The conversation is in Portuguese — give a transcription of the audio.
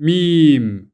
me